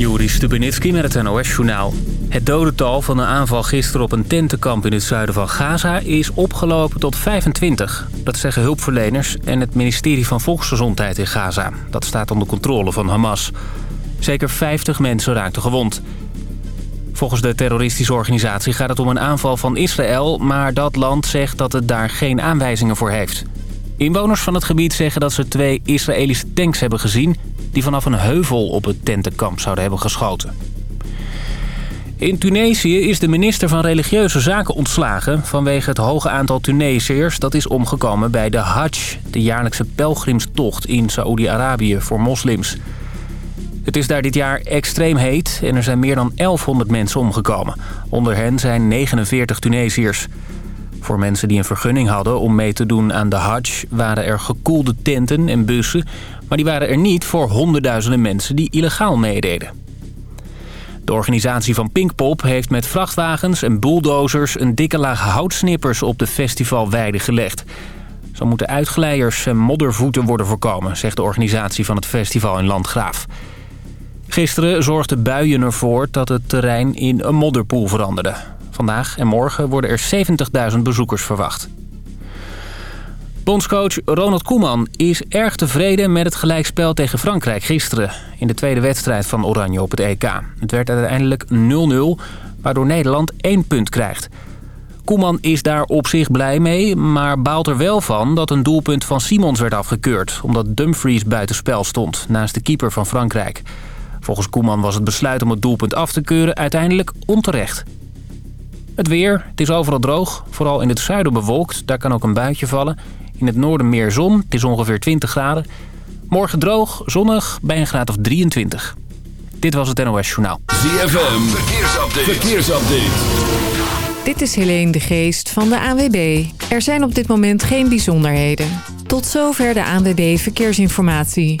Juri Stubenitski met het NOS-journaal. Het dodental van de aanval gisteren op een tentenkamp in het zuiden van Gaza... is opgelopen tot 25. Dat zeggen hulpverleners en het ministerie van Volksgezondheid in Gaza. Dat staat onder controle van Hamas. Zeker 50 mensen raakten gewond. Volgens de terroristische organisatie gaat het om een aanval van Israël... maar dat land zegt dat het daar geen aanwijzingen voor heeft. Inwoners van het gebied zeggen dat ze twee Israëlische tanks hebben gezien... die vanaf een heuvel op het tentenkamp zouden hebben geschoten. In Tunesië is de minister van Religieuze Zaken ontslagen... vanwege het hoge aantal Tunesiërs dat is omgekomen bij de Hajj... de jaarlijkse pelgrimstocht in Saoedi-Arabië voor moslims. Het is daar dit jaar extreem heet en er zijn meer dan 1100 mensen omgekomen. Onder hen zijn 49 Tunesiërs. Voor mensen die een vergunning hadden om mee te doen aan de Hajj... waren er gekoelde tenten en bussen... maar die waren er niet voor honderdduizenden mensen die illegaal meededen. De organisatie van Pinkpop heeft met vrachtwagens en bulldozers... een dikke laag houtsnippers op de festivalweide gelegd. Zo moeten uitglijers en moddervoeten worden voorkomen... zegt de organisatie van het festival in Landgraaf. Gisteren zorgden buien ervoor dat het terrein in een modderpoel veranderde. Vandaag en morgen worden er 70.000 bezoekers verwacht. Bondscoach Ronald Koeman is erg tevreden met het gelijkspel tegen Frankrijk gisteren... in de tweede wedstrijd van Oranje op het EK. Het werd uiteindelijk 0-0, waardoor Nederland één punt krijgt. Koeman is daar op zich blij mee, maar baalt er wel van dat een doelpunt van Simons werd afgekeurd... omdat Dumfries buitenspel stond, naast de keeper van Frankrijk. Volgens Koeman was het besluit om het doelpunt af te keuren uiteindelijk onterecht. Het weer, het is overal droog, vooral in het zuiden bewolkt. Daar kan ook een buitje vallen. In het noorden meer zon, het is ongeveer 20 graden. Morgen droog, zonnig, bij een graad of 23. Dit was het NOS Journaal. ZFM, verkeersupdate. verkeersupdate. Dit is Helene de Geest van de ANWB. Er zijn op dit moment geen bijzonderheden. Tot zover de ANWB Verkeersinformatie.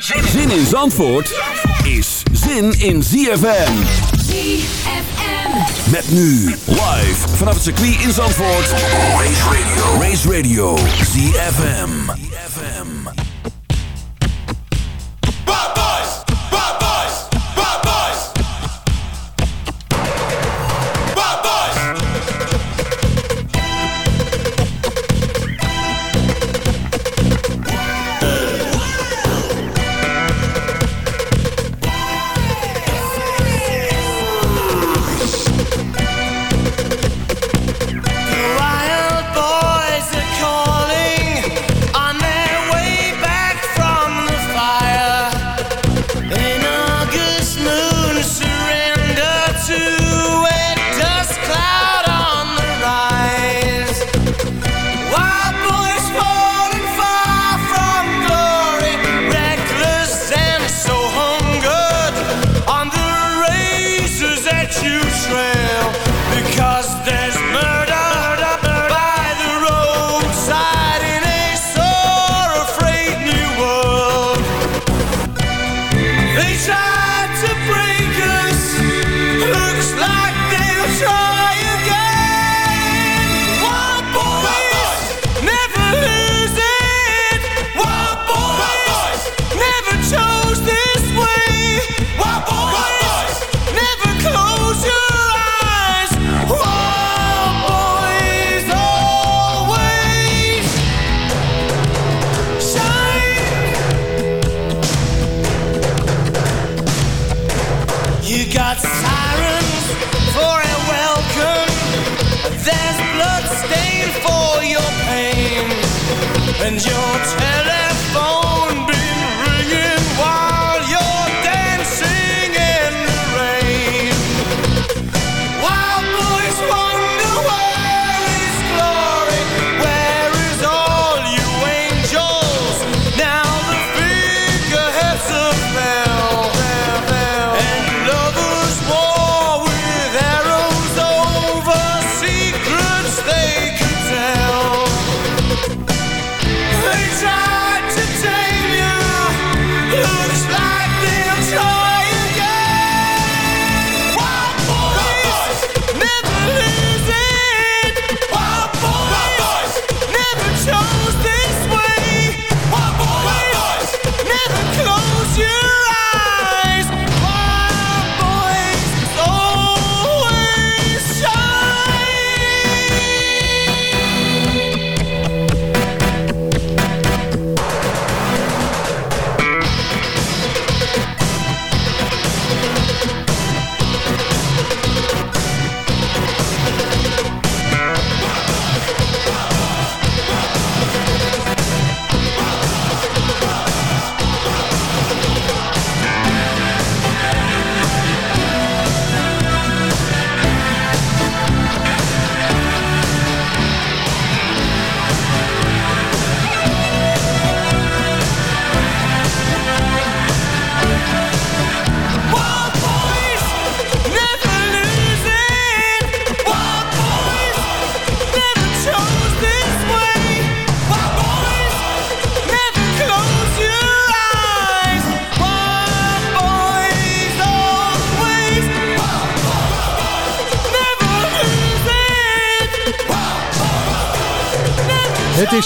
Zin in Zandvoort is zin in ZFM. ZFM. Met nu live vanaf het circuit in Zandvoort. Race Radio. Race Radio. ZFM. ZFM.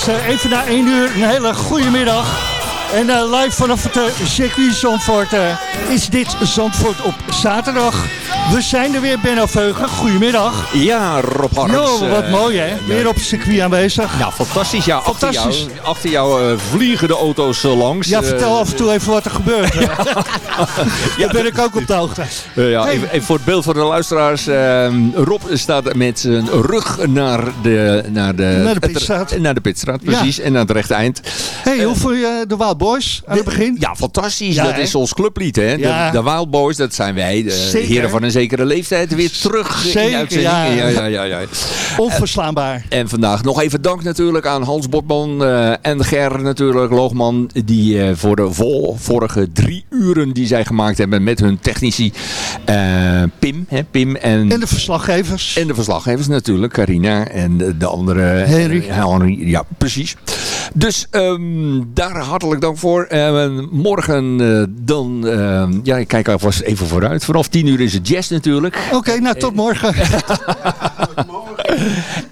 Uh, even na 1 uur, een hele goede middag. En uh, live vanaf het uh, circuit Zandvoort is dit Zandvoort op zaterdag. We zijn er weer, Benno Veugen. Goedemiddag. Ja, Rob Harms. Jo, wat mooi hè. Weer op het circuit aanwezig. Nou, fantastisch. Ja, fantastisch. Achter jou, achter jou uh, vliegen de auto's uh, langs. Ja, vertel af en toe even wat er gebeurt. ja. Daar ben ik ook op de hoogte. Uh, ja, hey. even, even, voor het beeld van de luisteraars. Ehm, Rob staat met zijn rug naar de, naar de, naar de pitstraat. Naar de pitstraat, precies. Ja. En aan het rechte eind. hey, hoe voel je de Wild Boys aan het begin? Ja, fantastisch. Dat is ons clublied. Hè? De, de Wild Boys, dat zijn wij. De Zeker. heren van een zekere leeftijd weer terug Zeker, in de uitzending. Ja. Ja, ja, ja, ja. Onverslaanbaar. En, en, vandaag nog even dank natuurlijk aan Hans Botman uh, en Ger natuurlijk, Loogman, die uh, voor de vol, vorige drie uren die zij gemaakt hebben met hun technici uh, Pim, hè, Pim en, en de verslaggevers. En de verslaggevers natuurlijk, Carina en de, de andere Henry. Henry. Ja, precies. Dus um, daar hartelijk dank voor. morgen dan, ja, ik kijk alvast even vooruit. Vanaf tien uur is het jazz natuurlijk. Oké, okay, nou tot morgen.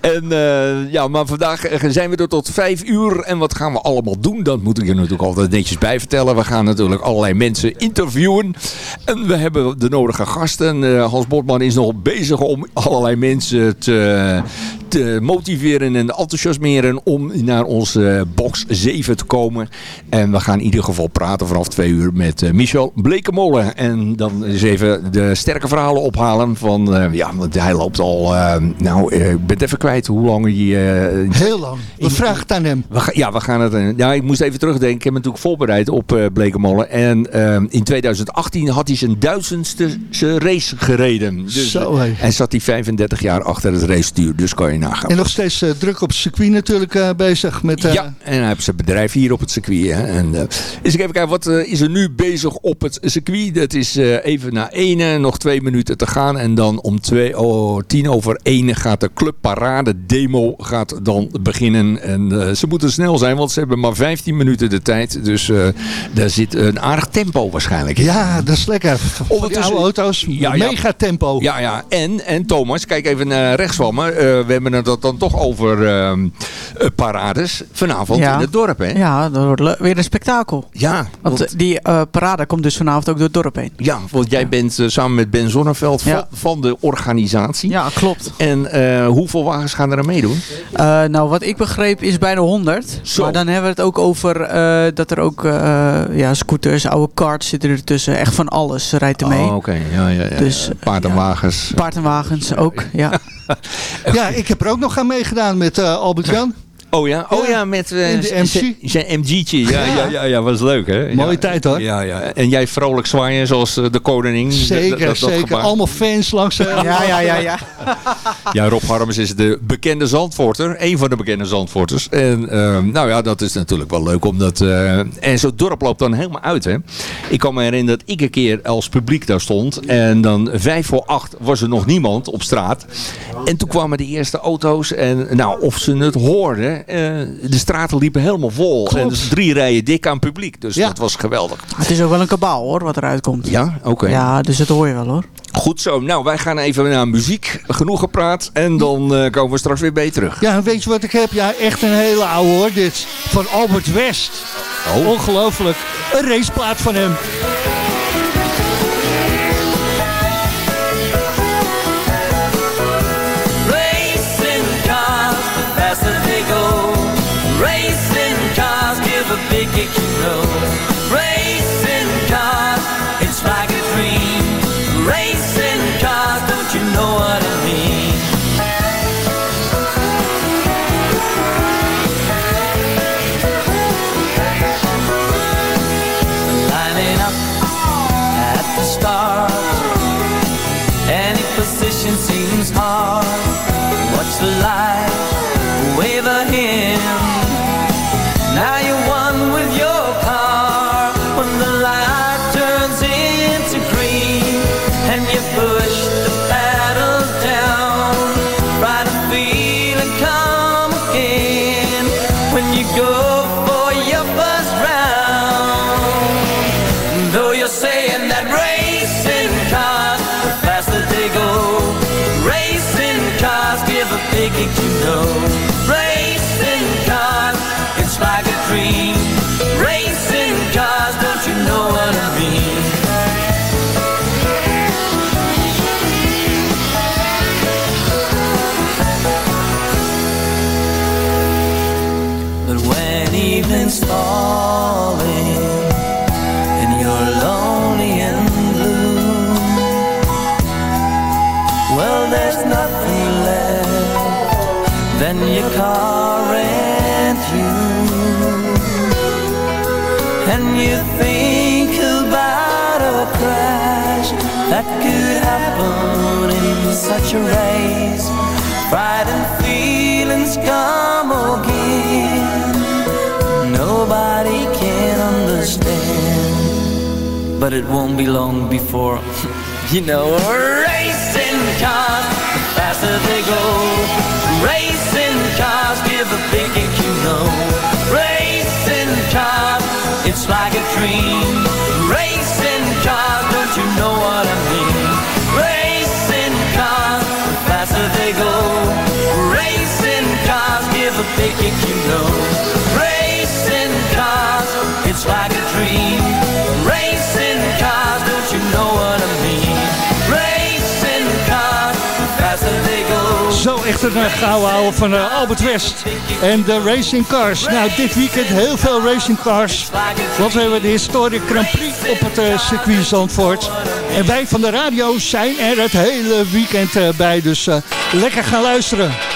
en uh, ja, maar vandaag zijn we er tot vijf uur. En wat gaan we allemaal doen? Dat moet ik er natuurlijk altijd netjes bij vertellen. We gaan natuurlijk allerlei mensen interviewen. En we hebben de nodige gasten. Uh, Hans Botman is nog bezig om allerlei mensen te, te motiveren en enthousiasmeren om naar onze box 7 te komen. En we gaan in ieder geval praten vanaf twee uur met uh, Michel Blekemolle. En dan eens even de sterke verhalen ophalen van, uh, ja, want hij loopt al, uh, nou, ik ben het even kwijt hoe lang hij... Heel lang. We vragen het aan hem. We ja, we gaan het... Ja, ik moest even terugdenken. Ik heb me natuurlijk voorbereid op Blekemolle. En in 2018 had hij zijn duizendste race gereden. Dus, Zo, hey. En zat hij 35 jaar achter het racestuur. Dus kan je nagaan. En nog steeds uh, druk op het circuit natuurlijk uh, bezig. Met, uh... Ja, en hij heeft zijn bedrijf hier op het circuit. Hè. En, eens even kijken, wat is er nu bezig op het circuit? Dat is even na ene, nog twee minuten te gaan. En dan om twee, oh, tien over één gaat de clubparade demo gaat dan beginnen. En ze moeten snel zijn, want ze hebben maar 15 minuten de tijd. Dus daar zit een aardig tempo waarschijnlijk in. Ja, dat is lekker. Die oude auto's, ja, mega tempo. Ja, ja. En, en Thomas, kijk even naar rechts van me. we hebben het dan toch over uh, parades vanavond ja. in het dorp. Hè? Ja, dat wordt weer een spektakel. Ja. Want, want die uh, parade komt dus vanavond ook door het dorp heen. Ja, want jij ja. bent uh, samen met Ben Zonneveld van, van, de organisatie. Ja, klopt. En hoeveel wagens gaan er aan meedoen? nou, wat ik begreep is bijna 100. Zo. Maar dan hebben we het ook over dat er ook ja, scooters, oude karts zitten ertussen. Echt van alles rijdt er mee. Oh, oké. Okay. Ja, ja, ja. Dus, paard en wagens. Paard en wagens ook, ja. ja, ik heb er ook nog aan meegedaan met uh, Albert Jan. Oh ja, oh ja, met uh, MC. zijn MG'tje. Ja, ja, ja, ja, was leuk hè. Mooie ja, tijd hoor. Ja, ja. En jij vrolijk zwaaien zoals uh, de koning. Zeker, dat, dat zeker. Gebaar. Allemaal fans langs. Uh, ja, ja, ja, ja. ja, Rob Harms is de bekende Zandvoorter. Een van de bekende Zandvoorters. En nou ja, dat is natuurlijk wel leuk. Omdat, en zo'n dorp loopt dan helemaal uit hè. Ik kan me herinneren dat ik een keer als publiek daar stond. En dan vijf voor acht was er nog niemand op straat. En toen kwamen de eerste auto's. En nou, of ze het hoorden. Uh, de straten liepen helemaal vol. Klopt. En dus drie rijen dik aan publiek. Dus Ja. dat was geweldig. Het is ook wel een kabaal hoor, wat eruit komt. Ja, oké. Ja, dus dat hoor je wel hoor. Goed zo. Nou, wij gaan even naar muziek. Genoeg gepraat. En dan eh, komen we straks weer bij je terug. Ja, weet je wat ik heb? Ja, echt een hele oude hoor. Dit van Albert West. Oh. Ongelooflijk. Een raceplaat van hem. Know. Such a race, pride and feelings come again. Nobody can understand, but it won't be long before, you know, racing cars, the faster they go. Racing cars give a big you know. Racing cars, it's like a dream. They go. Racing cars give a big kick, you know. Racing cars, it's like a dream. Echt een eh, gouden van eh, Albert West. En de racing cars. Nou, dit weekend heel veel racing cars. Want we hebben de historic Grand Prix op het eh, circuit Zandvoort. En wij van de radio zijn er het hele weekend bij. Dus lekker gaan luisteren.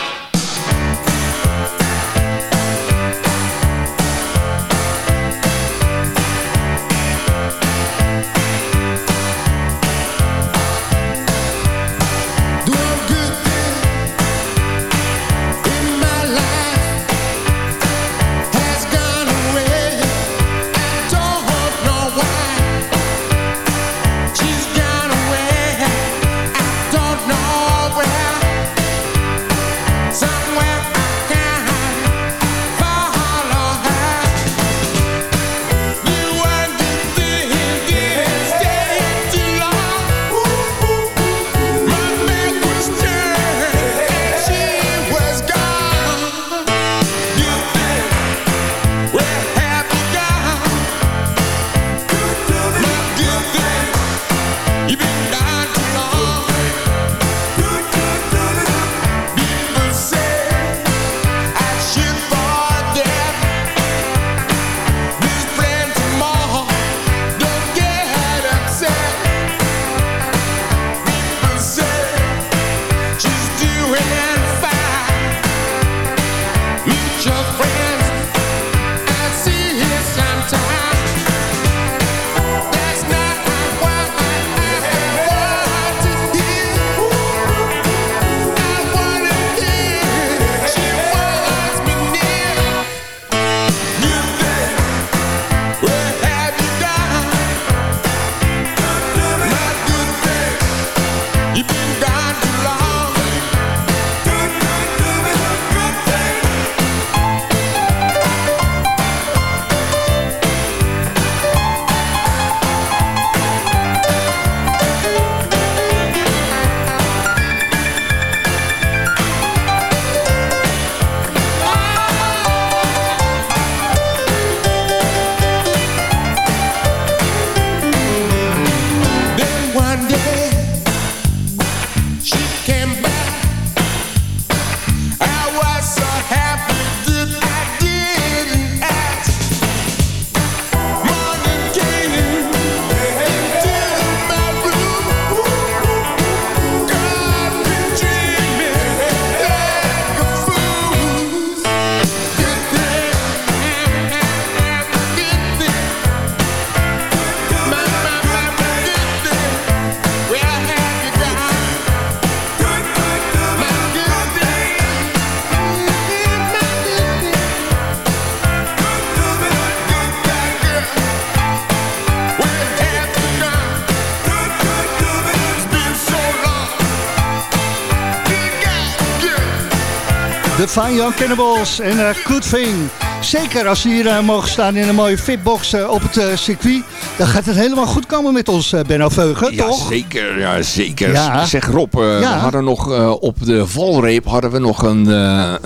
Fine Young Cannibals en uh, Good Thing. Zeker als ze hier eh, mogen staan in een mooie fitbox op het eh, circuit. Dan gaat het helemaal goed komen met ons, Benno Veugen, Ja, toch? zeker. Ja, zeker. Ja. Zeg Rob, Ja. we hadden nog op de valreep hadden we nog een,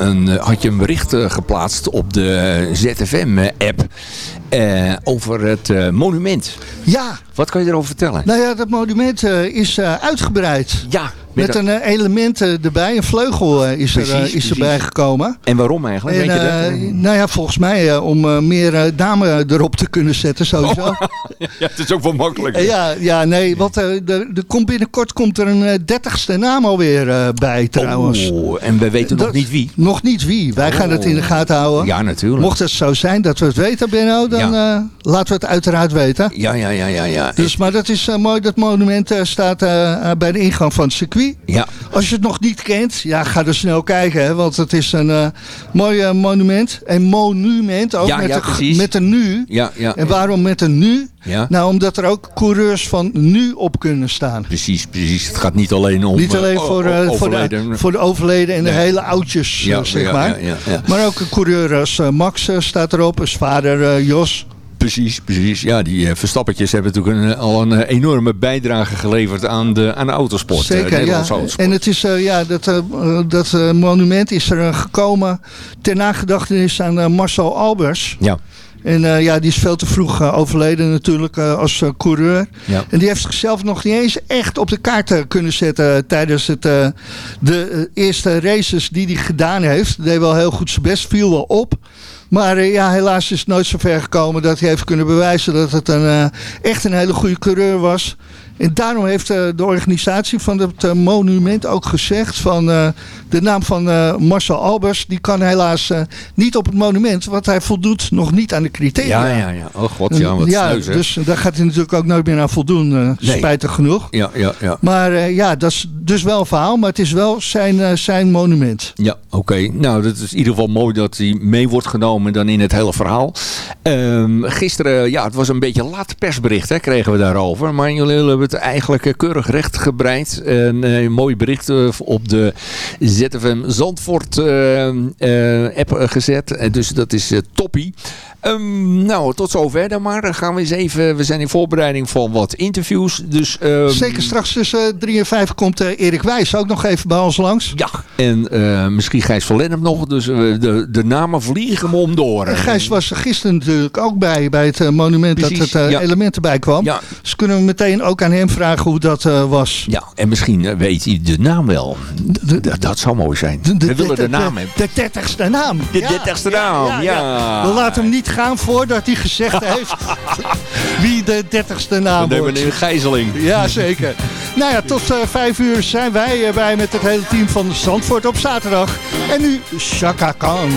een, had je een bericht geplaatst op de ZFM-app over het monument. Ja, Wat kan je erover vertellen? nou ja, dat monument is uitgebreid. Ja, Met een eh, element eh, erbij, een vleugel eh, is, er, is erbij gekomen. En waarom eigenlijk? En, Weet je dat? nou ja, volgens mij om meer dame erop te kunnen zetten sowieso. Oh. ja, het is ook wel makkelijk. Ja, ja, nee, want er, er komt binnenkort komt er een dertigste naam alweer bij trouwens. Oh, en we weten nog niet wie. Nog niet wie. Wij gaan het in de gaten houden. Ja, natuurlijk. Mocht het zo zijn dat we het weten, Benno, dan eh, laten we het uiteraard weten. Ja, ja, ja, ja. ja. Dus, maar dat is mooi, dat monument staat bij de ingang van het circuit. Ja. Als je het nog niet kent, ja, ga er snel kijken. Hè, want het is een eh, mooi eh, monument. Een monument, ook Ja, met, ja, precies. met een nu. Ja, ja. En waarom met een nu? Ja. Nou, omdat er ook coureurs van nu op kunnen staan. Precies, precies. Het gaat niet alleen om... Niet alleen eh, voor, voor, de, overleden. voor de overleden en de hele oudjes, Ja, zeg maar. ja, ja, ja. Maar ook een coureur als Max staat erop, als vader Jos. Precies, precies. Ja, die eh, Verstappertjes hebben natuurlijk een, al een eh, enorme bijdrage geleverd aan de, aan de autosport. eh, Zeker, ja. Autosport. En het is, eh, ja, dat, eh, eh, dat eh, monument is er eh, gekomen ter nagedachtenis aan eh, Marcel Albers. Ja, En eh, ja, die is veel te vroeg eh, overleden natuurlijk eh, als eh, coureur. ja. En die heeft zichzelf nog niet eens echt op de kaart eh, kunnen zetten eh, tijdens het, eh, de eh, eerste races die hij gedaan heeft. Deed wel heel goed zijn best, viel wel op. Maar eh, ja, helaas is het nooit zo ver gekomen dat hij heeft kunnen bewijzen dat het een, eh, echt een hele goede coureur was. En daarom heeft eh, de organisatie van het eh, monument ook gezegd van eh, de naam van Marcel Albers, die kan helaas niet op het monument, want hij voldoet nog niet aan de criteria. Ja, ja, ja. Oh god, ja, wat ja, sneus, dus daar gaat hij natuurlijk ook nooit meer aan voldoen, Nee. spijtig genoeg. Ja, ja, ja. Maar ja, dat is dus wel een verhaal, maar het is wel zijn, zijn monument. Ja, oké. Nou, dat is in ieder geval mooi dat hij mee wordt genomen dan in het hele verhaal. Ehm, gisteren, ja, het was een beetje laat persbericht, hè, kregen we daarover. Maar jullie hebben het eigenlijk eh, keurig rechtgebreid. Een eh, mooi bericht eh, op de ZFM Zandvoort app gezet. Dus dat is toppie. Ehm, nou, tot zover dan maar. Dan gaan we eens even, we zijn in voorbereiding van wat interviews. Dus, ehm, Zeker straks tussen 3 en 5 komt Erik Wijs ook nog even bij ons langs. Ja, en misschien Gijs van Lennep nog. Dus de, de namen vliegen hem om door. En Gijs was er gisteren natuurlijk ook bij, bij het monument Precies, dat het ja. element erbij kwam. Ja. Dus kunnen we meteen ook aan hem vragen hoe dat eh, was. Ja, en misschien eh, weet hij de naam wel. D- dat zou mooi zijn. we willen de, naam hebben. De dertigste naam. De Ja, dertigste naam, ja. We laten hem niet gaan voordat hij gezegd heeft wie de dertigste naam wordt. we een gijzeling. Ja, zeker. Nou ja, tot eh, vijf uur zijn wij erbij met het hele team van Zandvoort op zaterdag. En nu Chaka Khan.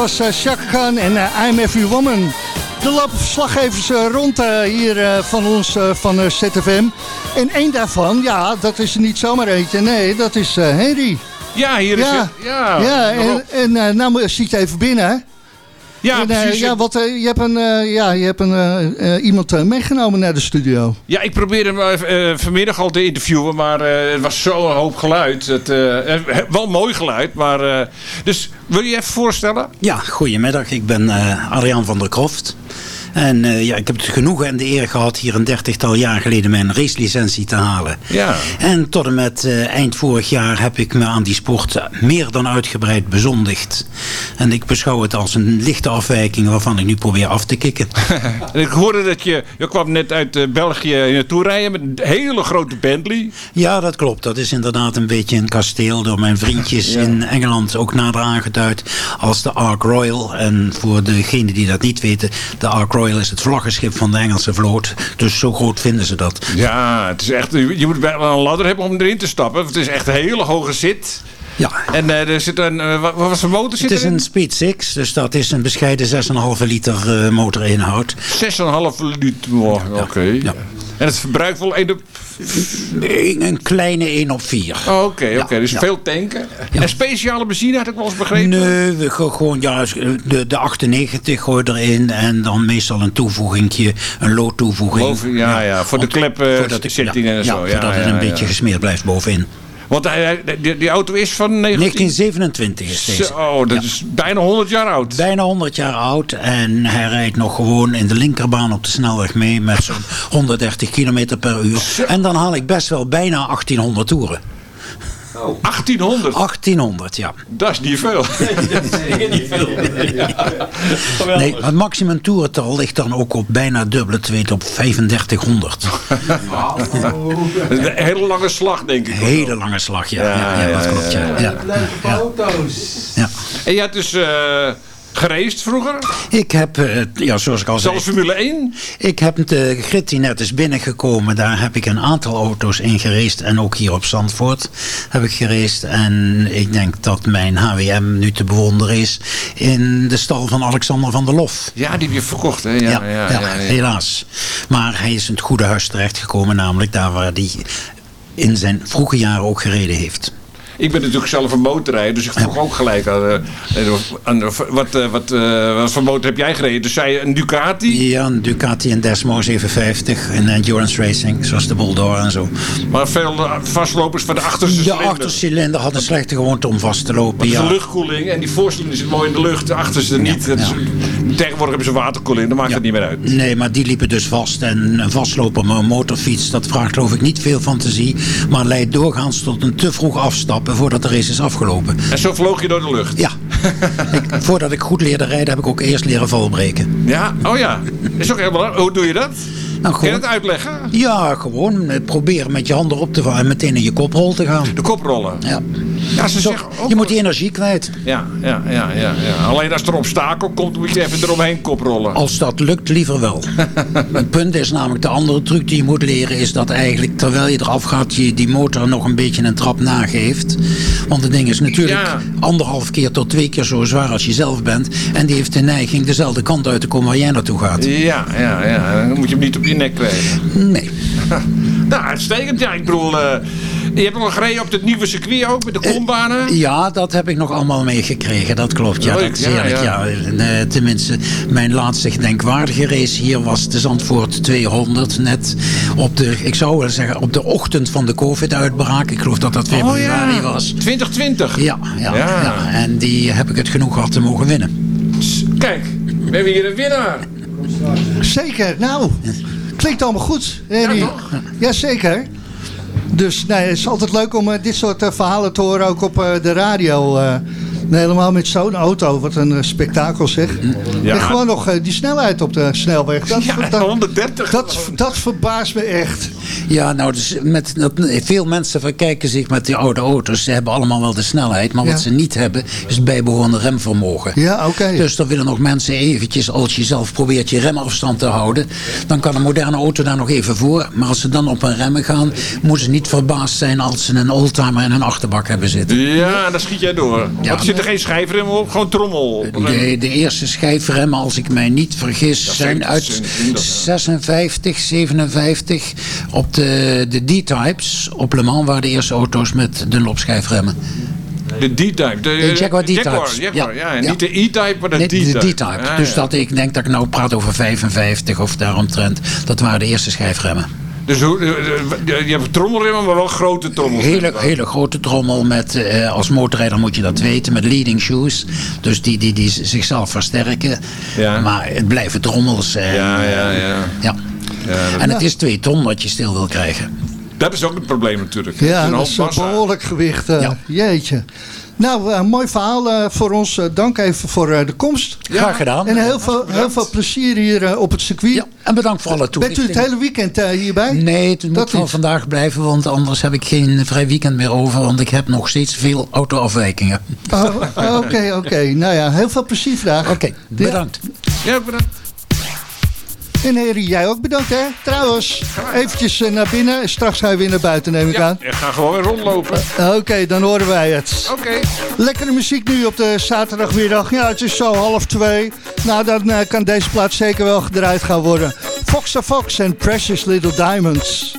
Was eh Chaka Khan en eh, I'm Every Woman. Er lopen verslaggevers eh, rond eh, hier eh, van ons, eh, van eh, ZFM. En één daarvan, ja, dat is niet zomaar eentje. Nee, dat is eh, Henry. Ja, hier is Ja, het. Ja, ja en, en eh, nou zit je even binnen? Ja En, eh, precies. ja, wat, eh, je hebt, een, eh, ja, je hebt een, iemand meegenomen naar de studio. Ja, ik probeerde hem eh, vanmiddag al te interviewen, maar eh, het was zo'n hoop geluid. Het, wel mooi geluid, maar... eh, dus wil je je even voorstellen? Ja, goedemiddag. Ik ben eh Adriaan van der Kroft. En eh, ja, ik heb het genoegen en de eer gehad hier een dertigtal jaar geleden mijn racelicentie te halen. Ja. En tot en met eh, eind vorig jaar heb ik me aan die sport meer dan uitgebreid bezondigd. En ik beschouw het als een lichte afwijking waarvan ik nu probeer af te kicken. En ik hoorde dat je... Je kwam net uit eh, België naartoe rijden met een hele grote Bentley. Ja, dat klopt. Dat is inderdaad een beetje een kasteel door mijn vriendjes in Engeland ook nader aangeduid als de Ark Royal. En voor degenen die dat niet weten, de Ark Royal is het vlaggenschip van de Engelse vloot. Dus zo groot vinden ze dat. Ja, het is echt... Je moet bijna een ladder hebben om erin te stappen. Het is echt een hele hoge zit. Ja. En eh, er zit een... eh, wat, was voor motor zit Het is erin? een Speed 6, dus dat is een bescheiden 6,5 liter eh, motorinhoud. 6,5 liter. Oh, Oké. En het verbruikt wel één op... Een, een kleine 1 op 4. Oh, Oké, oké. dus ja. veel tanken. En speciale benzine had ik wel eens begrepen. Nee, we gewoon ja, de, de 98 gooi erin en dan meestal een toevoegingje, een lood toevoeging. Boven, ja, ja, voor de ik- zittingen en zo. Ja, Ja, voordat het ja, een ja. beetje gesmeerd blijft bovenin. Want hij, die, die auto is van 19... 1927 is deze. Zo, dat is bijna 100 jaar oud. Bijna 100 jaar oud en hij rijdt nog gewoon in de linkerbaan op de snelweg mee met zo'n 130 km per uur. En dan haal ik best wel bijna 1800 toeren. 1800? 1800, ja. Dat is niet veel. Nee, het maximum toerental ligt dan ook op bijna dubbele tweet op 3500. Een hele lange slag, denk ik. Hele lange slag, ja. Ja, ja, dat klopt, ja. ja. Ja. En je had dus eh geraced vroeger? Ik heb, eh, ja, zoals ik al zei... Zelfs Formule 1? Ik heb de grid die net is binnengekomen. Daar heb ik een aantal auto's in geraced. En ook hier op Zandvoort heb ik geraced. En ik denk dat mijn HWM nu te bewonderen is in de stal van Alexander van der Lof. Ja, die heb je verkocht, hè? Ja, ja, ja, ja, helaas. Maar hij is in het goede huis terechtgekomen. Namelijk daar waar hij in zijn vroege jaren ook gereden heeft. Ik ben natuurlijk zelf een motorrijder, dus ik vroeg ook gelijk aan, eh, aan wat, eh, wat, eh, wat voor motor heb jij gereden? Dus zei je een Ducati? Ja, een Ducati en Desmo 750. En Endurance Racing, zoals de Bulldog en zo. Maar veel vastlopers van de achterste De cilinder. achtercilinder had een slechte gewoonte om vast te lopen. Ja. een luchtkoeling en die voorcilinder zit mooi in de lucht, de achterste niet. Is, Tegenwoordig hebben ze waterkoeling, dat maakt het niet meer uit. Nee, maar die liepen dus vast. En een vastloper met een motorfiets, dat vraagt geloof ik niet veel fantasie. Maar leidt doorgaans tot een te vroeg voordat de race is afgelopen. En zo vloog je door de lucht? Ja. ik, voordat ik goed leerde rijden, heb ik ook eerst leren valbreken. Ja? Oh ja. Is ook heel belangrijk. Hoe doe je dat? Nou, Kun je dat uitleggen? ja, gewoon proberen met je handen op te vallen en meteen in je koprol te gaan. De koprollen? Ja. Ja, ze Zo, zeggen ook... je moet die energie kwijt. Ja, ja, ja, ja, ja. Alleen als er een obstakel komt, moet je even eromheen koprollen. Als dat lukt, liever wel. Het punt is namelijk, de andere truc die je moet leren... is dat eigenlijk terwijl je eraf gaat... je die motor nog een beetje een trap nageeft. Want het ding is natuurlijk Ja. anderhalf keer tot twee keer zo zwaar als je zelf bent. En die heeft de neiging dezelfde kant uit te komen waar jij naartoe gaat. Ja, ja, ja. Dan moet je hem niet op je nek krijgen. Nee. Nou, uitstekend. Ja, ik bedoel... eh, je hebt nog gereden op het nieuwe circuit ook, met de kombanen. Ja, dat heb ik nog allemaal meegekregen. Dat klopt. Ja, Leuk, dat is ja, heerlijk. ja. Ja. Eh, tenminste, mijn laatste gedenkwaardige race hier was de Zandvoort 200. Net op de, ik zou wel zeggen, op de ochtend van de COVID-uitbraak. Ik geloof dat dat februari oh ja, was. 2020. Ja, ja, Ja. ja. en die heb ik het genoeg gehad te mogen winnen. Kijk, we hebben hier een winnaar. Zeker, nou, klinkt allemaal goed. Ja, toch? Jazeker. Dus nee, het is altijd leuk om eh, dit soort eh, verhalen te horen, ook op eh, de radio. Nee, helemaal met zo'n auto, wat een eh, spektakel zeg. Ja. En gewoon nog eh, die snelheid op de snelweg. Dat, Ja, dat, 130. dat, dat verbaast me echt. Ja, nou, dus met, dat, veel mensen verkijken zich met die oude auto's. Ze hebben allemaal wel de snelheid, maar Ja. wat ze niet hebben is bijbehorende remvermogen. Ja, oké. Dus dan willen nog mensen eventjes, als je zelf probeert je remafstand te houden, dan kan een moderne auto daar nog even voor. Maar als ze dan op een remmen gaan, moeten ze niet verbaasd zijn als ze een oldtimer in een achterbak hebben zitten. Ja, daar schiet jij door. Ja. Want er zit er geen schijfrem op, gewoon trommel op. De, de eerste schijfremmen, als ik mij niet vergis, zijn 70, uit 27, 56, 57 op de, de D-types op Le Mans waren de eerste auto's met Dunlop schijfremmen. De D-type. De, De Jaguar Jaguar, ja. Ja. Niet de E-type, maar de Nee, D-type. de D-type. Ja, dus ja. dat ik denk dat ik nou praat over 55 of daaromtrent. Dat waren de eerste schijfremmen. Dus eh, eh, je hebt trommelremmen, maar wel grote trommels. Hele, hele grote trommel met, eh, als motorrijder moet je dat weten, met leading shoes. Dus die, die, die zichzelf versterken. Ja. Maar het blijven trommels. eh, Ja, ja, ja. ja. En het is twee ton wat je stil wil krijgen. Dat is ook het probleem natuurlijk. Ja, een dat is een behoorlijk gewicht. Jeetje. Nou, eh, mooi verhaal eh, voor ons. Eh, dank even voor eh, de komst. Graag gedaan. En heel veel, heel veel plezier hier op het circuit. En bedankt voor alle Bent u het toelichting. hele weekend eh, hierbij? Nee, het moet Dat van vandaag blijven, want anders heb ik geen vrij weekend meer over. Want ik heb nog steeds veel autoafwijkingen. Oh, Oké, oké. Nou ja, heel veel plezier vandaag. Oké, bedankt. Ja, bedankt. En Heri, jij ook bedankt hè. Trouwens, eventjes eh, naar binnen. Straks ga je weer naar buiten neem ik Ja, aan. ik ga gewoon rondlopen. Oké, dan horen wij het. Oké. Lekkere muziek nu op de zaterdagmiddag. Ja, het is zo half twee. Nou, dan eh, kan deze plaat zeker wel gedraaid gaan worden. Fox the Fox en Precious Little Diamonds.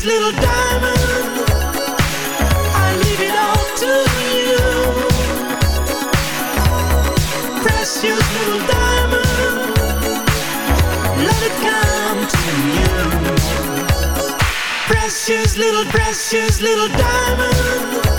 Precious little diamond, I leave it all to you. Precious little diamond,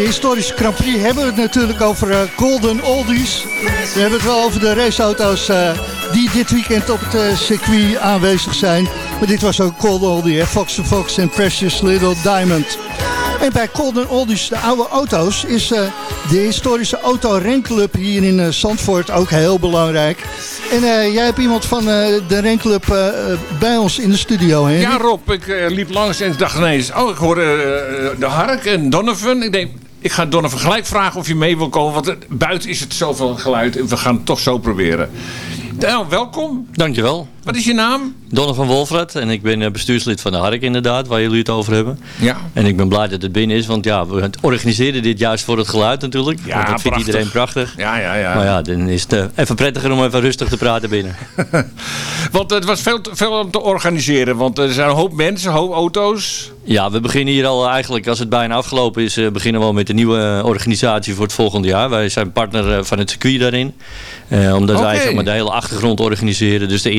de historische Grand Prix hebben we het natuurlijk over eh, Golden Oldies. We hebben het wel over de raceauto's eh, die dit weekend op het eh, circuit aanwezig zijn. Maar dit was ook Golden Oldie, hè? Fox Fox en Precious Little Diamond. En bij Golden Oldies, de oude auto's, is de historische auto-renclub hier in eh, Zandvoort ook heel belangrijk. En jij hebt iemand van de renclub bij ons in de studio, hè? Ja, Rob, ik liep langs en dacht ineens... Oh, ik hoorde de Hark en Donovan. Ik denk, ik ga Donovan gelijk vragen of je mee wil komen. Want buiten is het zoveel geluid en we gaan het toch zo proberen. Nou, welkom. Dankjewel. Wat is je naam? Donner van Wolfred en ik ben eh, bestuurslid van de Hark inderdaad, waar jullie het over hebben. Ja. En ik ben blij dat het binnen is, want ja, we organiseren dit juist voor het geluid natuurlijk. Ja, want dat vindt prachtig. iedereen prachtig. Ja, ja, ja. Maar ja, dan is het eh, even prettiger om even rustig te praten binnen. Want het was veel, te- veel om te organiseren. Want er zijn een hoop mensen, een hoop auto's. Ja, we beginnen hier al eigenlijk, als het bijna afgelopen is, eh, beginnen we al met de nieuwe organisatie voor het volgende jaar. Wij zijn partner van het circuit daarin. Eh, omdat wij zeg maar, de hele achtergrond organiseren, dus de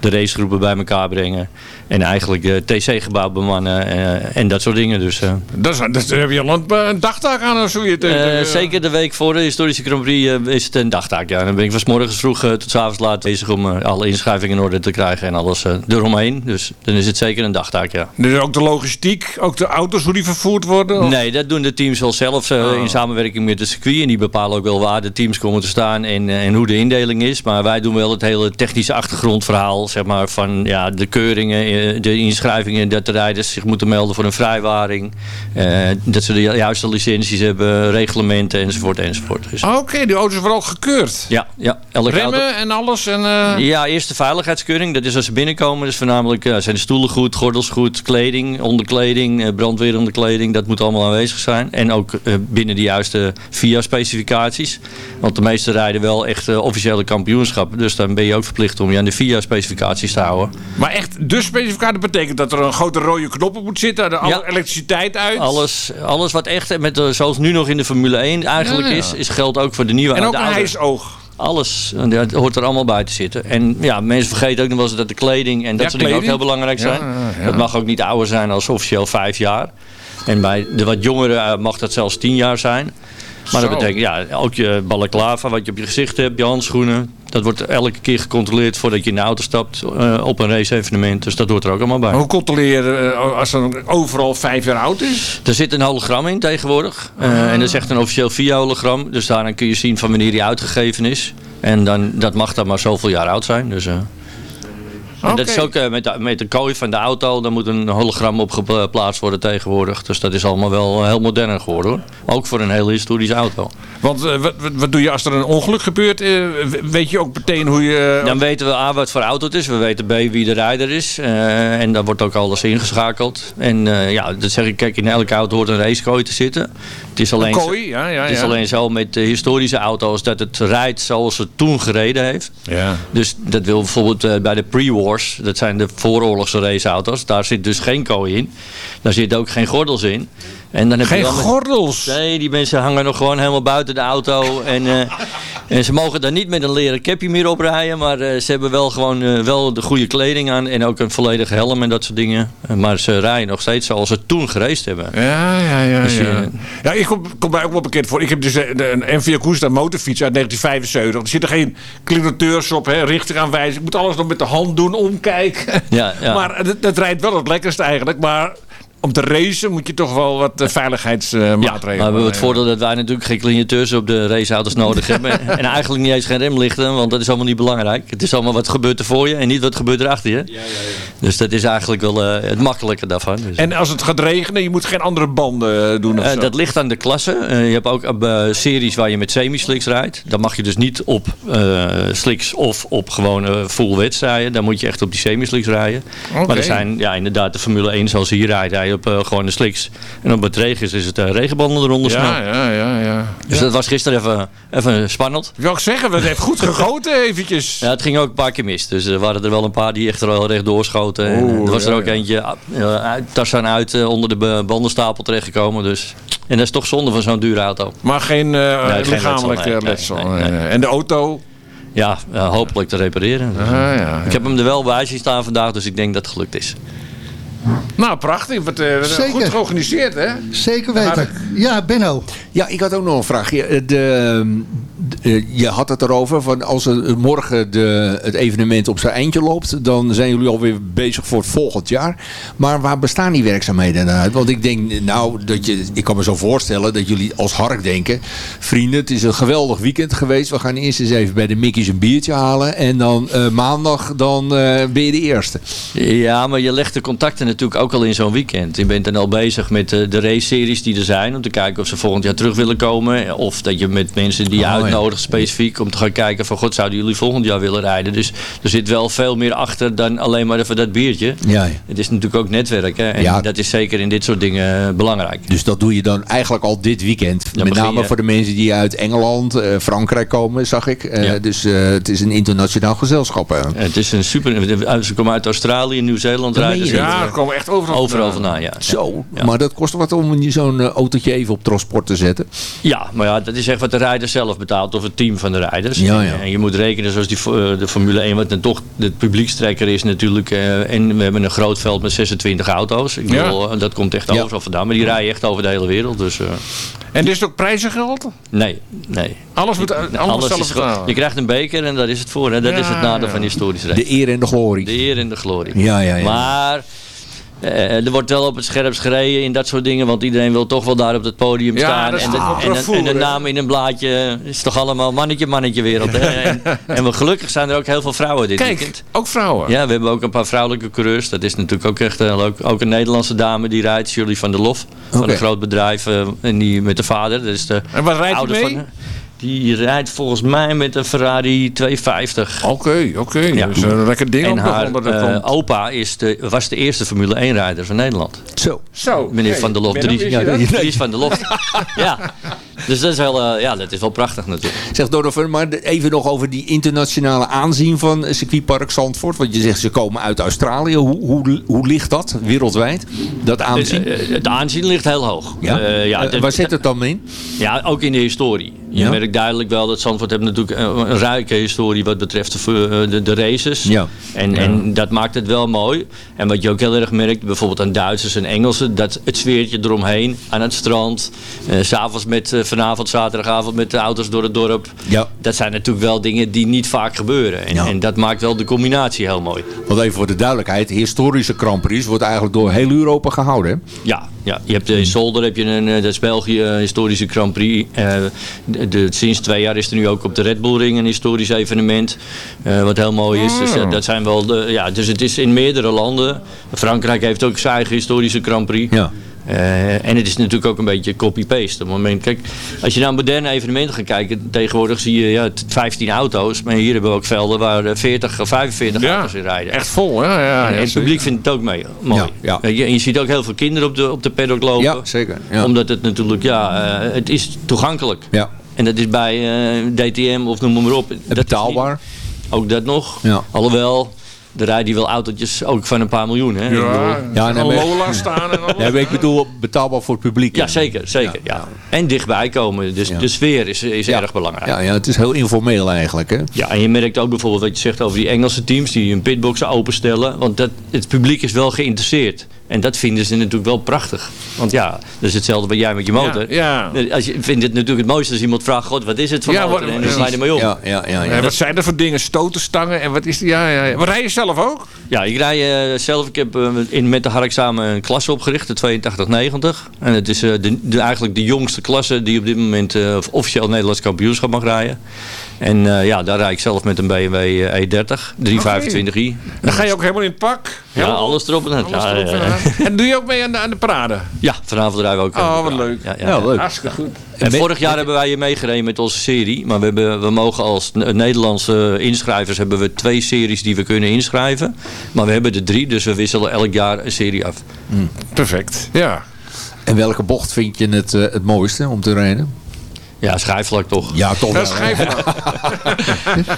de racegroepen bij elkaar brengen. En eigenlijk de TC-gebouw bemannen eh, en dat soort dingen. Dus, eh, Dat dat, daar heb je al een, dagtaak aan of zo. Je het, Eh, eh, zeker de week voor de historische Grand Prix eh, is het een dagtaak. Ja. Dan ben ik van morgens vroeg eh, tot 's avonds laat bezig om eh, alle inschrijvingen in orde te krijgen en alles eh, eromheen. Dus dan is het zeker een dagtaak, ja. Dus ook de logistiek, ook de auto's, hoe die vervoerd worden? of- Nee, dat doen de teams wel zelf eh, Oh. in samenwerking met het circuit. En die bepalen ook wel waar de teams komen te staan en, eh, en hoe de indeling is. Maar wij doen wel het hele technische achtergrondverhaal. Zeg maar, van ja, de keuringen, eh, de inschrijvingen, dat de rijders zich moeten melden voor een vrijwaring. eh, dat ze de ju- juiste licenties hebben, reglementen enzovoort enzovoort. Dus, Oké, die auto's worden ook gekeurd. ja, ja, Remmen auto- en alles. En, eh, Ja, eerst de veiligheidskeuring. Dat is als ze binnenkomen. Dus voornamelijk zijn de stoelen goed, gordels goed, kleding, onderkleding, brandweeronderkleding. Dat moet allemaal aanwezig zijn. En ook binnen de juiste VIA-specificaties. Want de meeste rijden wel echt officiële kampioenschappen. Dus dan ben je ook verplicht om je de VIA-specificaties te houden. Maar echt, de specificatie betekent dat er een grote rode knop op moet zitten. De alle Ja. elektriciteit uit. Alles, alles wat echt, met, de- zoals nu nog in de Formule 1 eigenlijk Ja, ja. is, is geldt ook voor de nieuwe En ook een oude. hijsoog. Alles, dat hoort er allemaal bij te zitten. En ja, mensen vergeten ook nog wel eens dat de kleding en dat soort dingen ook heel belangrijk zijn. Dat mag ook niet ouder zijn als officieel vijf jaar. En bij de wat jongeren eh, mag dat zelfs tien jaar zijn. Maar dat betekent, ja, ook je balaclava, wat je op je gezicht hebt, je handschoenen. Dat wordt elke keer gecontroleerd voordat je in de auto stapt eh, op een race-evenement. Dus dat hoort er ook allemaal bij. Maar hoe controleer je eh, als er overal vijf jaar oud is? Er zit een hologram in tegenwoordig. Eh, Ah. En dat is echt een officieel via-hologram. Dus daaraan kun je zien van wanneer die uitgegeven is. En dan, dat mag dan maar zoveel jaar oud zijn. Dus, eh. En dat is ook eh, met, de, met de kooi van de auto. Daar moet een hologram op geplaatst worden tegenwoordig. Dus dat is allemaal wel eh, heel modern geworden hoor. Ook voor een hele historische auto. Want eh, wat, wat, wat doe je als er een ongeluk gebeurt? Eh, we- weet je ook meteen hoe je... Dan weten we A wat voor auto het is. We weten B wie de rijder is. Eh, en daar wordt ook alles ingeschakeld. En eh, ja, dat zeg ik. Kijk, in elke auto hoort een racekooi te zitten. Het is alleen, Een kooi, ja, ja, het is ja. alleen zo met de historische auto's dat het rijdt zoals het toen gereden heeft. Ja. Dus dat wil bijvoorbeeld eh, bij de dat zijn de vooroorlogse raceauto's, daar zit dus geen kooi in. Daar zitten ook geen gordels in. En dan heb Geen je gordels? Nee, die mensen hangen nog gewoon helemaal buiten de auto. En, eh, en ze mogen daar niet met een leren capje meer op rijden. Maar eh, ze hebben wel gewoon eh, wel de goede kleding aan. En ook een volledige helm en dat soort dingen. Maar ze rijden nog steeds zoals ze toen geraced hebben. Ja, ja, ja. Dus, ja. ja ik kom, kom daar ook wel bekend voor. Ik heb dus een, N4 Agusta motorfiets uit 1975. Er zitten geen clinateurs op, hè, richteraanwijzing. Ik moet alles nog met de hand doen, omkijken. Ja, ja. Maar dat, dat rijdt wel het lekkerste eigenlijk. Maar om te racen moet je toch wel wat eh, veiligheidsmaatregelen Maar we hebben het nemen. voordeel dat wij natuurlijk geen cliënteurs op de raceauto's nodig hebben. en eigenlijk niet eens geen remlichten, want dat is allemaal niet belangrijk. Het is allemaal wat gebeurt er voor je en niet wat gebeurt er achter je. Dus dat is eigenlijk wel eh, het makkelijke daarvan. Dus. En als het gaat regenen, je moet geen andere banden eh, doen Eh, zo. dat ligt aan de klasse. Eh, je hebt ook eh, series waar je met semi-slicks rijdt. Dan mag je dus niet op eh, slicks of op gewone full wets rijden. Dan moet je echt op die semi-slicks rijden. Maar er zijn ja, inderdaad de Formule 1 zoals hier rijdt. Rij op eh, gewone slicks. En op het regen is het eh, regenbanden eronder snel. ja, ja, ja, ja. Dus dat was gisteren even, even spannend. Ik wil ook zeggen, we hebben goed gegoten eventjes. Ja, het ging ook een paar keer mis. Dus er waren er wel een paar die echt er wel recht doorschoten. En, er was er ja, ook ja. eentje uh, uit, Tarzan uit eh, onder de bandenstapel terechtgekomen. Dus. En dat is toch zonde van zo'n dure auto. Maar geen, Nee, lichamelijk letsel, nee, Nee. En de auto? Ja, hopelijk te repareren. Dus, Ah, ja, Ik heb hem er wel bij zien staan vandaag, dus ik denk dat het gelukt is. Nou, prachtig. Wat, eh, Zeker. goed georganiseerd, hè? Zeker weten. Ja, Benno. Ja, ik had ook nog een vraagje. Eh, De, de- je had het erover, van als er morgen de, het evenement op zijn eindje loopt, dan zijn jullie alweer bezig voor het volgend jaar. Maar waar bestaan die werkzaamheden uit? Want ik denk, nou, dat je, ik kan me zo voorstellen dat jullie als Hark denken, vrienden, het is een geweldig weekend geweest. We gaan eerst eens even bij de Mickey's een biertje halen en dan eh, maandag dan eh, ben je de eerste. Ja, maar je legt de contacten natuurlijk ook al in zo'n weekend. Je bent dan al bezig met de, de race-series die er zijn. Om te kijken of ze volgend jaar terug willen komen. Of dat je met mensen die je Oh, ja. uitnodigt specifiek. Om te gaan kijken van god, zouden jullie volgend jaar willen rijden? Dus er zit wel veel meer achter dan alleen maar even dat biertje. Ja, ja. Het is natuurlijk ook netwerk. Hè? En Ja. dat is zeker in dit soort dingen eh, belangrijk. Dus dat doe je dan eigenlijk al dit weekend. Dan Met begin name je- voor de mensen die uit Engeland, eh, Frankrijk komen, zag ik. Eh, Ja. Dus eh, het is een internationaal gezelschap. hè. Het is een super. Ze komen uit Australië, Nieuw-Zeeland rijden. Ja, komen echt overal Overal vandaan. ja. Zo, maar dat kost wat om zo'n eh, autootje even op transport te zetten. Ja, maar ja, dat is echt wat de rijder zelf betaalt of het team van de rijders. Ja, ja. En je moet rekenen zoals die, eh, de Formule 1, wat dan toch de publiekstrekker is natuurlijk. eh, en we hebben een groot veld met 26 auto's. Ik Ja. bedoel, dat komt echt Ja. overal vandaan. Maar die rijden echt over de hele wereld. Dus, eh, En is het ook prijzengeld? nee, nee. Alles moet alles, Alles zelf betalen. je krijgt een beker en daar is het voor. Hè. Dat Ja, is het nadeel ja. van historisch De rijden. eer en de glorie. De eer en de glorie. Ja, ja, ja. Maar er wordt wel op het scherpst gereden in dat soort dingen. Want iedereen wil toch wel daar op het podium Ja, staan. dat is en, de, en, de, en naam in een blaadje is toch allemaal mannetje, mannetje wereld. Hè? En, en we, gelukkig zijn er ook heel veel vrouwen dit Kijk, weekend. ook vrouwen. Ja, we hebben ook een paar vrouwelijke coureurs. Dat is natuurlijk ook echt heel leuk. Ook een Nederlandse dame die rijdt, Julie van der Lof. Van een groot bedrijf. eh, en die met de vader. Dat is de En wat rijdt mee? van- die rijdt volgens mij met een Ferrari 250. Oké, oké. Ja. Dat is een lekker ding En haar onder de eh, opa is de, was de eerste Formule 1 rijder van Nederland. Zo. Zo. Meneer hey, Van der Lof, Dries, ja? Dries van der Lof. ja. Dus dat is, wel, eh, ja, dat is wel prachtig natuurlijk. Zeg Donovan, maar even nog over die internationale aanzien van circuitpark Zandvoort. Want je zegt ze komen uit Australië. Hoe, hoe, hoe ligt dat wereldwijd? Dat aanzien? Eh, eh, Het aanzien ligt heel hoog. Ja? Eh, ja, waar zit het dan in? Ja, ook in de historie. Je Ja? merkt duidelijk wel dat Zandvoort heeft natuurlijk een, rijke historie wat betreft de, eh, de, de races. Ja. En, Ja. en dat maakt het wel mooi. En wat je ook heel erg merkt, bijvoorbeeld aan Duitsers en Engelsen, dat het sfeertje eromheen, aan het strand, eh, s'avonds met eh, vanavond, zaterdagavond met de auto's door het dorp. Ja. Dat zijn natuurlijk wel dingen die niet vaak gebeuren. En, Ja. en dat maakt wel de combinatie heel mooi. Want even voor de duidelijkheid. De historische Grand Prix wordt eigenlijk door heel Europa gehouden. Hè? Ja, ja, je hebt eh, in Zolder heb je een, eh, dat is België, een historische Grand Prix. Eh, de, de- sinds twee jaar is er nu ook op de Red Bull Ring een historisch evenement. eh, wat heel mooi is. Dus, eh, dat zijn wel de, ja, dus het is in meerdere landen. Frankrijk heeft ook zijn eigen historische Grand Prix. Ja. Eh, en het is natuurlijk ook een beetje copy-paste. Op het moment, kijk, als je naar moderne evenementen gaat kijken, tegenwoordig zie je ja, t- 15 auto's. Maar hier hebben we ook velden waar eh, 40 of 45 Ja, auto's in rijden. Echt vol, ja. ja, en het zeker. publiek vindt het ook mee, mooi. Ja, ja. Je, en je ziet ook heel veel kinderen op de, op de paddock lopen. Ja, zeker. Ja. Omdat het natuurlijk, ja, eh, het is toegankelijk. Ja. En dat is bij eh, DTM of noem maar op. Dat betaalbaar. niet- ook dat nog. Ja. Alhoewel, er rijden hier wel autootjes ook van een paar miljoen. Hè? Ja, Ja, maar- Lola staan en alles. Ja, ik bedoel betaalbaar voor het publiek. ja, zeker. zeker ja. En dichtbij komen. Dus Ja. de sfeer is, is Ja. erg belangrijk. Ja, ja, het is heel informeel eigenlijk. Hè? Ja, en je merkt ook bijvoorbeeld wat je zegt over die Engelse teams die hun pitboxen openstellen. Want dat, het publiek is wel geïnteresseerd. En dat vinden ze natuurlijk wel prachtig. Want ja, dat is hetzelfde wat jij met je motor. Ja, Als je vindt het natuurlijk het mooiste als iemand vraagt: God, wat is het voor Ja, motor? wat- en dan sla je ermee op. Ja, ja, ja. Ja, ja. wat zijn er voor dingen? Stotenstangen en wat is die? Ja, ja, ja. Wat rij je zelf ook? Ja, ik rij eh, zelf. Ik heb eh, in, met de Hark samen een klasse opgericht, de 8290. En het is eh, de, de, eigenlijk de jongste klasse die op dit moment eh, officieel Nederlands kampioenschap mag rijden. En eh, ja, daar rijd ik zelf met een BMW eh, E30, 325i. Dan ga je ook helemaal in het pak. Ja, alles erop en aan. Ja, en ja, aan. En doe je ook mee aan de, aan de parade? ja, vanavond rijden we ook. Oh, wat leuk. Ja, ja, Ja, leuk. Hartstikke goed. En vorig jaar hebben wij hier meegereden met onze serie. Maar we, hebben, we mogen als Nederlandse inschrijvers hebben we twee series die we kunnen inschrijven. Maar we hebben er drie, dus we wisselen elk jaar een serie af. Perfect. Ja. En welke bocht vind je het, eh, het mooiste om te rijden? Ja, schijfvlak toch. Ja, toch wel.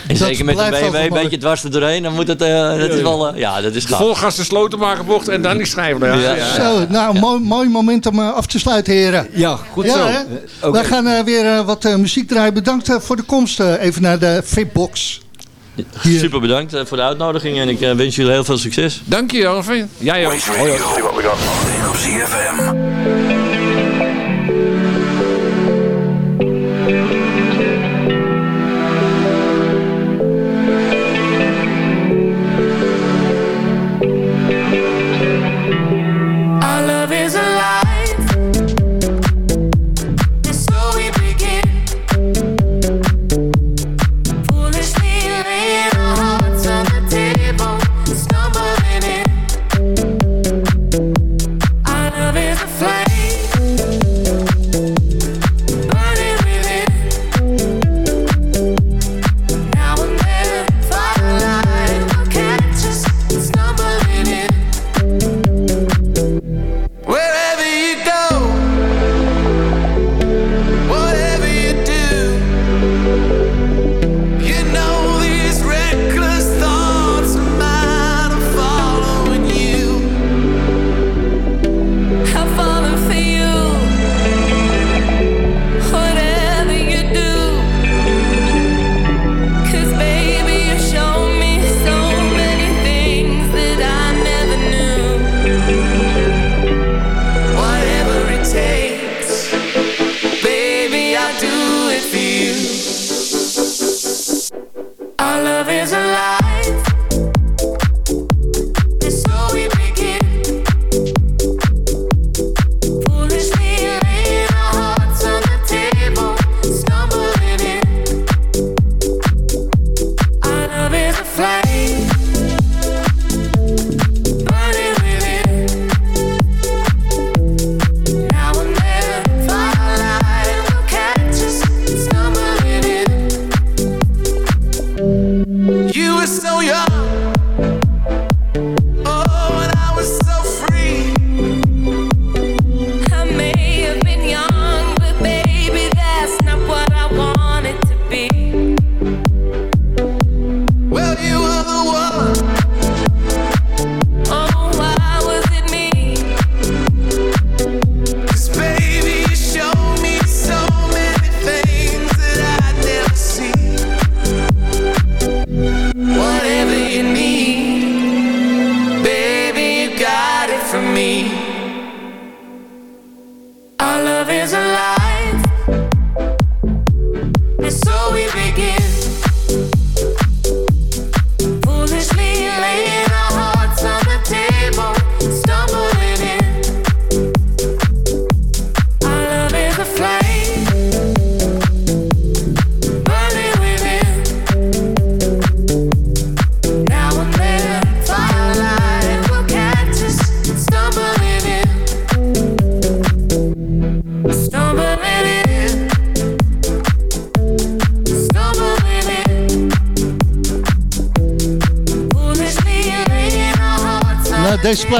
en zeker met de BMW een beetje dwars er doorheen. Dan moet het, uh, is wel, eh, ja, dat is gaaf. Volgas de slotenmaker bocht en dan die schijfvlak. Ja. ja. Zo, nou, mooi, moment om eh, af te sluiten, heren. Ja, goed zo. Okay. Wij gaan weer wat muziek draaien. Bedankt voor de komst even naar de Fitbox. Super bedankt voor de uitnodiging en ik wens jullie heel veel succes. Dank je, Alvin. Jij ook. Hoi,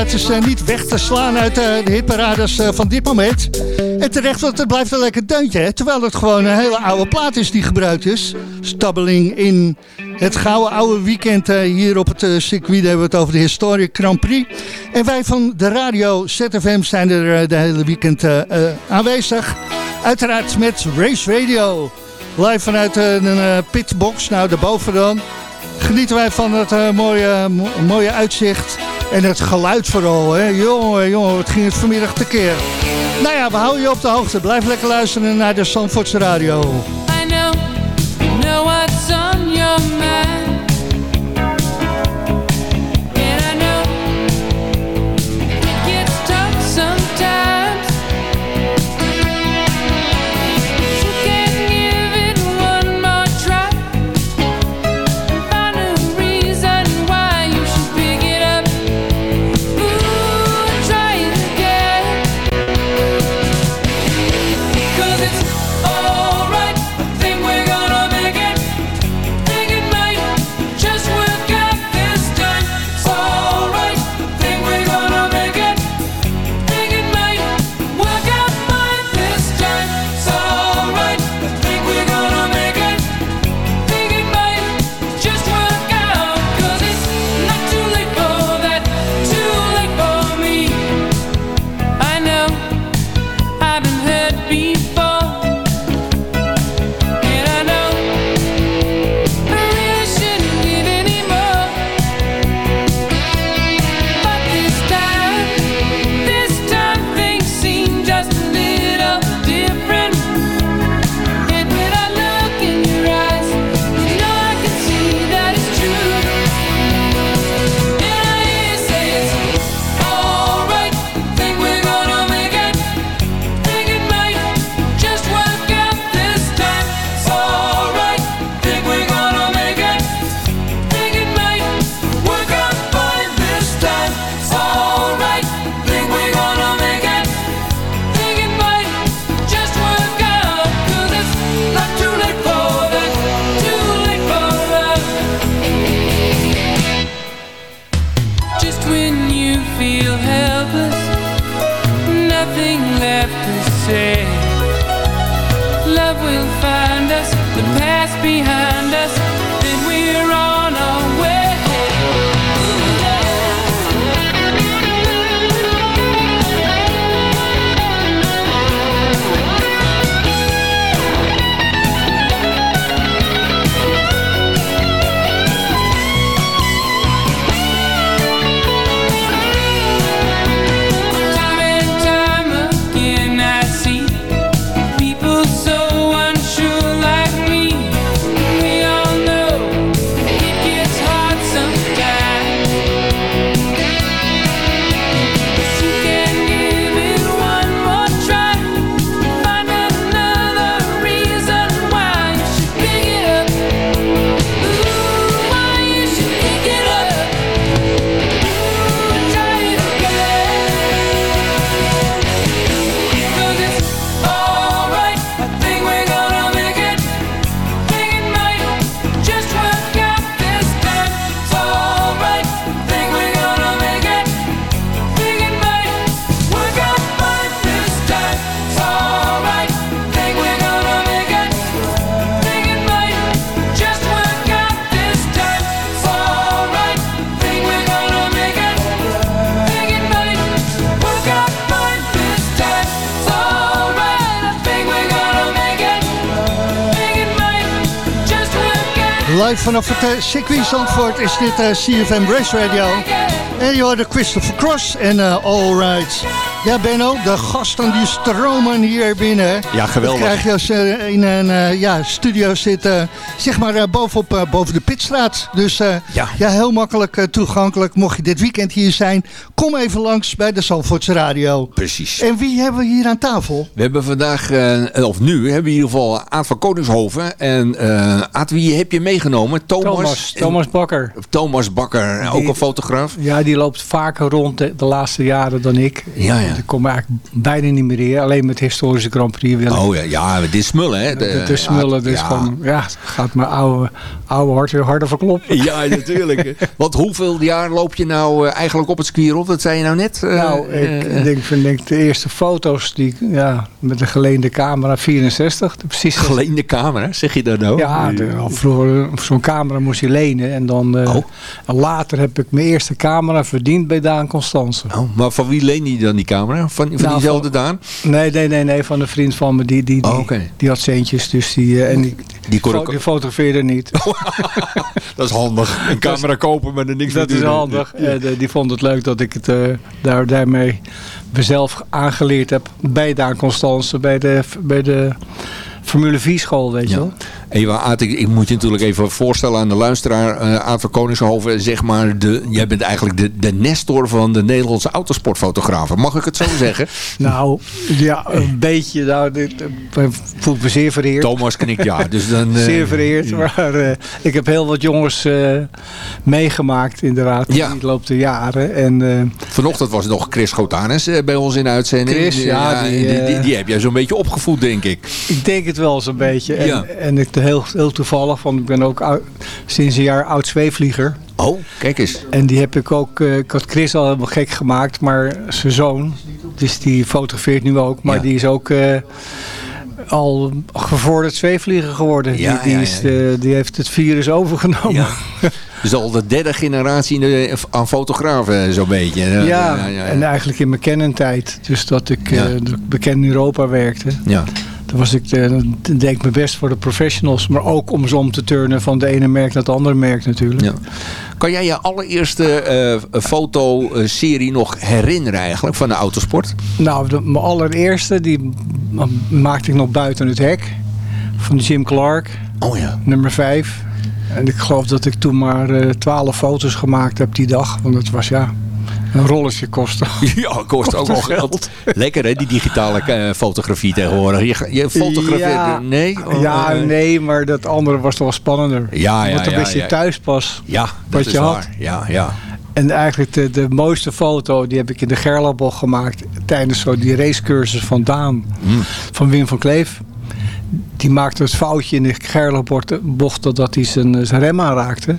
Het is eh, niet weg te slaan uit eh, de hitparades eh, van dit moment. En terecht, want het blijft wel lekker deuntje. Hè? Terwijl het gewoon een hele oude plaat is die gebruikt is. Stabbeling in het gouden oude weekend hier op het circuit. hebben we het over de historie Grand Prix. En wij van de radio ZFM zijn er de hele weekend aanwezig. Uiteraard met Race Radio. Live vanuit een pitbox, nou daarboven dan. Genieten wij van het mooie, mooie uitzicht en het geluid vooral, hè. Jongen, jongen, het ging het vanmiddag tekeer. Nou ja, we houden je op de hoogte. Blijf lekker luisteren naar de Zandvoortse Radio. I know what's on your mind. Live vanaf het eh, circuit Zandvoort is dit eh, CFM Race Radio. En je hoorde Christopher Cross en eh All. Ja, Benno, de gasten die stromen hier binnen. Ja, geweldig. Dat krijg je als je in een eh, ja, studio zit, eh, zeg maar eh, bovenop, eh, boven de Pitstraat. Dus eh, Ja. ja. heel makkelijk toegankelijk. Mocht je dit weekend hier zijn, kom even langs bij de Zandvoortse Radio. Precies. En wie hebben we hier aan tafel? We hebben vandaag, eh, of nu, hebben we in ieder geval Aad van Koningshoven. En eh Aad, wie heb je meegenomen? Thomas. Thomas, en- Thomas Bakker. Thomas Bakker, ook Die- een fotograaf. Ja, die loopt vaker rond de, de laatste jaren dan ik. Ja, ja. Ik kom eigenlijk bijna niet meer in. Alleen met historische Grand Prix wil ik. Oh ja, ja, dit is smullen, hè? De- Het is smullen, dus ja. gewoon, ja, gaat mijn oude, oude hart weer harder verkloppen. Ja, natuurlijk. Want hoeveel jaar loop je nou eh, eigenlijk op het circuit rond? Dat zei je nou net? Eh, nou, ik eh, denk, vind denk de eerste foto's die, ja, met de geleende camera 64. De precies Geleende camera, zeg je dat nou? Ja, de, vroeger zo'n camera moest je lenen. En dan Oh. later heb ik mijn eerste camera verdiend bij Daan Constance. Oh, maar van wie leen je dan die camera? Van, van Nou, diezelfde Daan? Nee, nee, nee, nee, van een vriend van me. Die, die, die, Oh, die had centjes, dus die, eh, en die, Die kon fo- ook- die fotografeerde niet. Dat is handig. Een camera kopen met er niks dat is handig. En, eh, die vond het leuk dat ik het eh, daar, daarmee mezelf aangeleerd heb. Bij Daan Constance, bij de, bij de Formule 4 school, weet je wel. Aad, ik, ik moet je natuurlijk even voorstellen aan de luisteraar. eh Aad van Koningshoven, zeg maar, de, jij bent eigenlijk de, de nestor van de Nederlandse autosportfotografen. Mag ik het zo zeggen? Nou, ja, een beetje. Nou, dit, eh, voel ik me zeer vereerd. Thomas knikt ja. Dus dan, eh, Zeer vereerd. Maar ik heb heel wat jongens eh, meegemaakt, inderdaad. Ja. Die loopt de jaren. En, Vanochtend was nog Chris Gotanes bij ons in de uitzending. Chris, ja, die, die, die, die, die heb jij zo'n beetje opgevoed, denk ik. Ik denk het wel zo'n beetje. En, Ja. en ik heel, heel toevallig, want ik ben ook sinds een jaar oud zweefvlieger. Oh, kijk eens. En die heb ik ook, eh, ik had Chris al helemaal gek gemaakt, maar zijn zoon, dus die fotografeert nu ook, maar Ja. die is ook eh, al gevorderd zweefvlieger geworden. Ja, die, die, ja, is, eh, die heeft het virus overgenomen. Dus al de derde generatie de, aan fotografen, eh, zo'n beetje. Ja, ja, ja, ja. en eigenlijk in mijn kennentijd. Dus dat ik, Ja. eh, dat ik bekend in Europa werkte. Ja. Dan, was ik, eh, dan deed ik mijn best voor de professionals. Maar ook om ze om te turnen van de ene merk naar het andere merk natuurlijk. Ja. Kan jij je allereerste eh fotoserie nog herinneren eigenlijk van de autosport? Nou, de, mijn allereerste, die ma- maakte ik nog buiten het hek. Van Jim Clark. Oh ja. Nummer 5. En ik geloof dat ik toen maar eh, twaalf foto's gemaakt heb die dag. Want het was ja, een rolletje kostte. Ja, kost ook wel geld. Lekker hè, die digitale eh, fotografie tegenwoordig. Je, fotografeert... Ja. nee? Oh, ja, eh, nee, maar dat andere was toch wel spannender. Ja, ja, Want dan ja, wist je thuis pas Ja, dat wat is je had. waar. Ja, ja. En eigenlijk de, de mooiste foto, die heb ik in de Gerlabog gemaakt tijdens zo die racecursus van Daan, Hmm. van Wim van Kleef. Die maakte het foutje in de Gerlabbocht dat hij zijn, zijn rem aanraakte.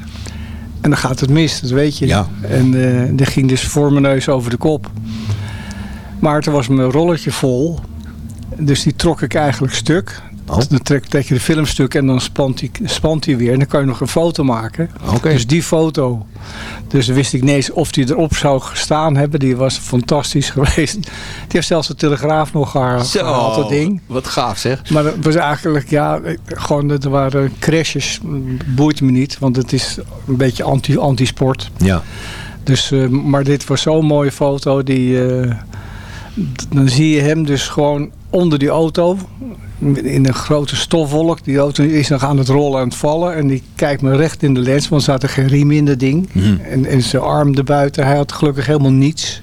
En dan gaat het mis, dat weet je. Ja. En eh die ging dus voor mijn neus over de kop. Maar toen was mijn rolletje vol. Dus die trok ik eigenlijk stuk. Oh. Dan trek, trek je de film stuk en dan spant hij, spant weer. En dan kan je nog een foto maken. Oké. Dus die foto. Dus dan wist ik niet eens of die erop zou gestaan hebben. Die was fantastisch geweest. Die heeft zelfs de Telegraaf nog gehaald, gehaald dat ding. wat gaaf zeg. Maar dat was eigenlijk, ja, gewoon, er waren crashes. Boeit me niet, want het is een beetje anti- anti-sport. Ja. Dus, eh, maar dit was zo'n mooie foto. Die, eh, dan zie je hem dus gewoon onder die auto. In een grote stofwolk. Die auto is nog aan het rollen en het vallen. En die kijkt me recht in de lens. Want er zat er geen riem in dat ding. Mhm. En, en zijn arm erbuiten. Hij had gelukkig helemaal niets.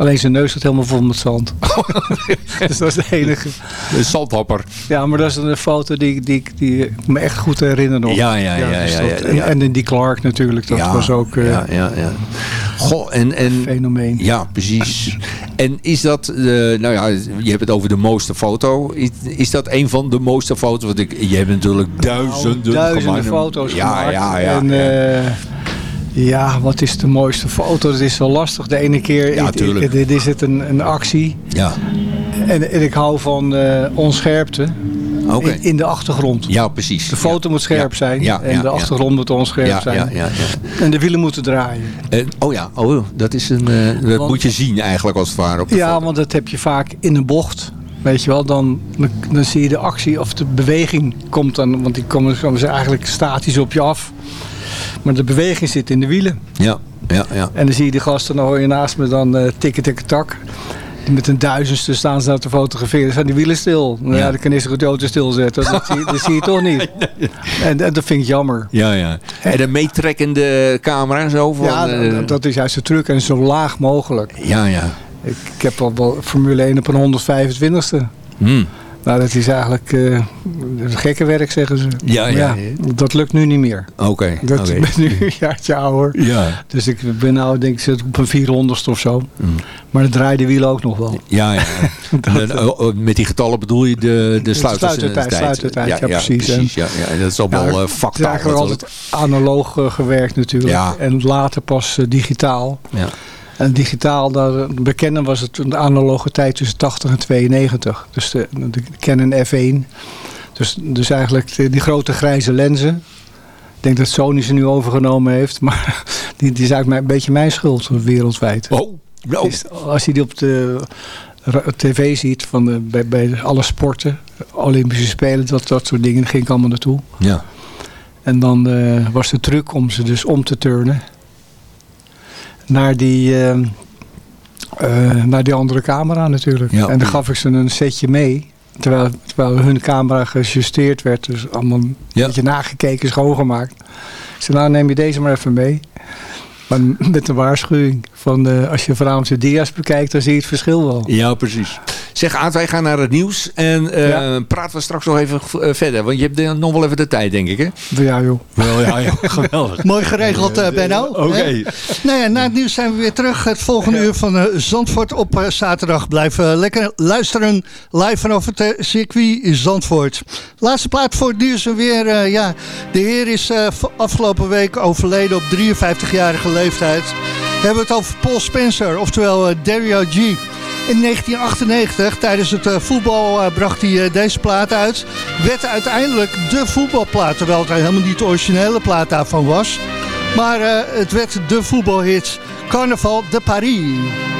Alleen zijn neus zat helemaal vol met zand. dus dat is de enige. Een zandhopper. Ja, maar dat is een foto die, die, die ik me echt goed herinner nog. Ja, ja, ja, dus ja, ja, en, ja. en die Clark natuurlijk, dat Ja, was ook... eh, ja, ja, ja. Goh, en, en, Fenomeen. Ja, precies. En is dat, eh, nou ja, je hebt het over de mooiste foto. Is, is dat een van de mooiste foto's? Want ik, je hebt natuurlijk duizenden, Nou, duizenden gemaakt. foto's ja, gemaakt. Ja, ja, en, ja. Eh, ja, wat is de mooiste foto? Dat is wel lastig. De ene keer Ja, ik- ik- is het een, een actie. ja. En, en ik hou van eh, onscherpte in, in de achtergrond. Ja, precies. De foto moet scherp Ja, zijn ja, en de achtergrond moet onscherp zijn. ja, ja, ja. En de wielen moeten draaien. En, oh ja, oh, dat, is een, eh, dat Want- moet je zien eigenlijk als het ware op de Ja, foto. want dat heb je vaak in een bocht. Weet je wel, dan, dan, dan zie je de actie of de beweging komt dan. Want die komen, komen ze eigenlijk statisch op je af. Maar de beweging zit in de wielen. Ja, ja, ja. En dan zie je die gasten, dan hoor je naast me dan eh tikken, tikken, tak. Met een duizendste staan ze daar te fotograferen. Zijn die wielen stil. Nou ja, Ja. dan kan je ze de auto stilzetten. Dat, zie, dat zie je toch niet. En, en dat vind ik jammer. Ja, ja. En een meetrekkende camera en zo? Van, Ja, eh, dat- dat is juist de truc. En zo laag mogelijk. ja, ja. Ik, ik heb al wel Formule 1 op een 125ste. Hm. Nou, dat is eigenlijk eh gekke werk, zeggen ze. Ja, ja, ja. Dat lukt nu niet meer. Oké, Dat. Ik ben nu een jaartje ouder. Ja. Dus ik ben nou, denk ik, zit op een 400ste of zo. Mm. Maar de draai de wielen ook nog wel. Ja, ja. En, oh, oh, met die getallen bedoel je de, de sluitertijd? sluitertijd, sluitertijd, ja, precies. precies ja, ja, dat is allemaal Ja, eh het is eigenlijk altijd analoog eh, gewerkt natuurlijk. Ja. En later pas eh, digitaal. Ja. En digitaal, daar bekennen was het de analoge tijd tussen 80 en 92. Dus de, de Canon F1. Dus, dus eigenlijk die grote grijze lenzen. Ik denk dat Sony ze nu overgenomen heeft. Maar die, die is eigenlijk een beetje mijn schuld wereldwijd. Oh, nou. Als je die op de tv ziet van de, bij, bij alle sporten, Olympische Spelen, dat, dat soort dingen, ging ik allemaal naartoe. Ja. En dan eh, was de truc om ze dus om te turnen naar die, eh, eh, naar die andere camera natuurlijk. Ja. En dan gaf ik ze een setje mee. Terwijl, terwijl hun camera gejusteerd werd. Dus allemaal een beetje nagekeken, schoongemaakt. Ik zei, nou neem je deze maar even mee. Maar met een waarschuwing. Van, eh, als je de dia's bekijkt, dan zie je het verschil wel. Ja, precies. Zeg Aad, wij gaan naar het nieuws. En eh, Ja. praten we straks nog even eh, verder. Want je hebt nog wel even de tijd, denk ik, hè? Ja joh. Wel, ja, ja. Geweldig. Mooi geregeld, eh, Benno. Oké. Nou ja, na het nieuws zijn we weer terug. Het volgende uur van eh, Zandvoort op zaterdag. Blijf lekker luisteren. Live vanaf het circuit Zandvoort. Laatste plaat voor het nieuws en weer. eh, ja, de heer is eh, afgelopen week overleden op 53-jarige leeftijd. We hebben het over Paul Spencer, oftewel eh, Dario G. In 1998, tijdens het eh, voetbal, eh, bracht hij deze plaat uit. Werd uiteindelijk de voetbalplaat, terwijl het helemaal niet de originele plaat daarvan was. Maar het werd de voetbalhit Carnaval de Paris.